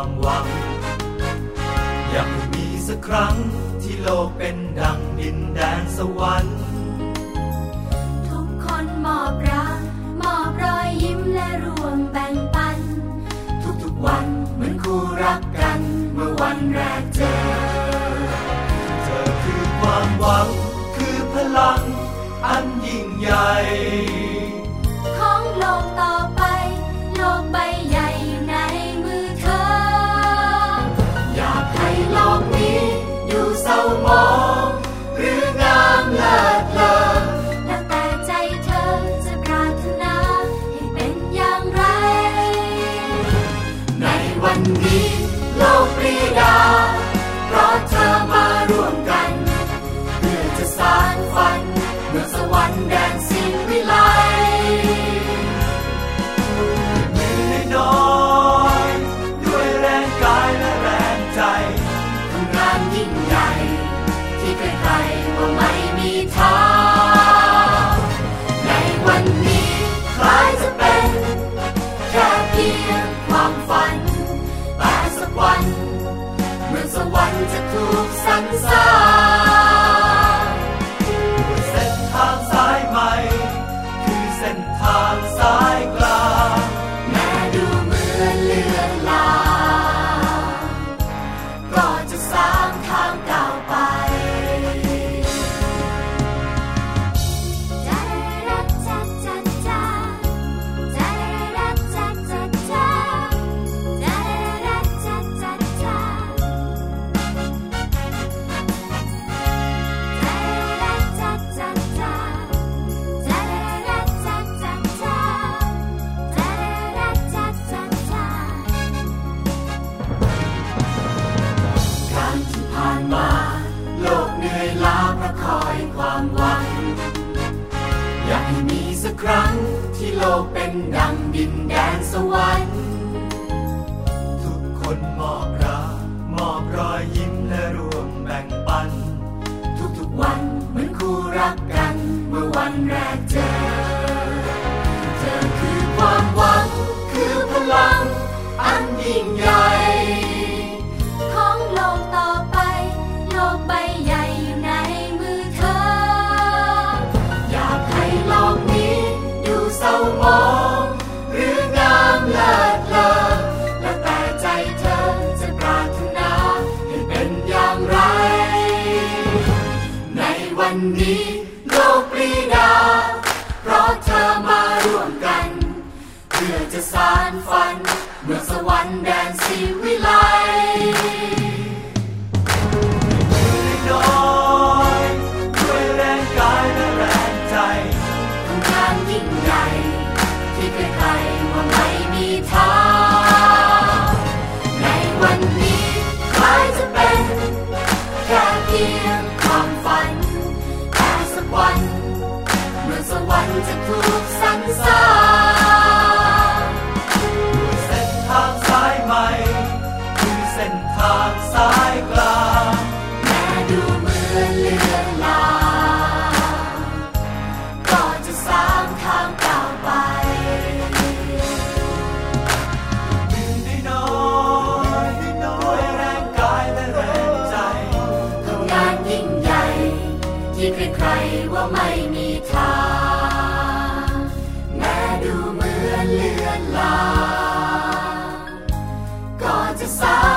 ความหวัง อยากมีสักครั้งที่โลกเป็นดังดินแดนสวรรค์ ทุกคนมอบรักมอบรอยยิ้มและร่วมแบ่งปัน ทุกๆวันเหมือนคู่รักกันเมื่อวันแรกเจอ เธอคือความหวังคือพลังอันยิ่งใหญ่ sun. โลกเป็นดังดินแดนสวรรค์ ทุกคนมอบรักมอบรอยยิ้มและร่วมแบ่งปัน ทุกๆวันเหมือนคู่รักกัน เมื่อวันแรกเจอ ว่าไม่มีทางในวันนี้คล้จะเป็นแค่เพียงความฝัน แต่สักวันเมื่อสวรรค์จะถูกสร้างเส้นทางสายใหม่คือเส้นทางสาย ที่ใครๆว่าไม่มีทางแม้ดูเหมือนเลือนลางก็จะสา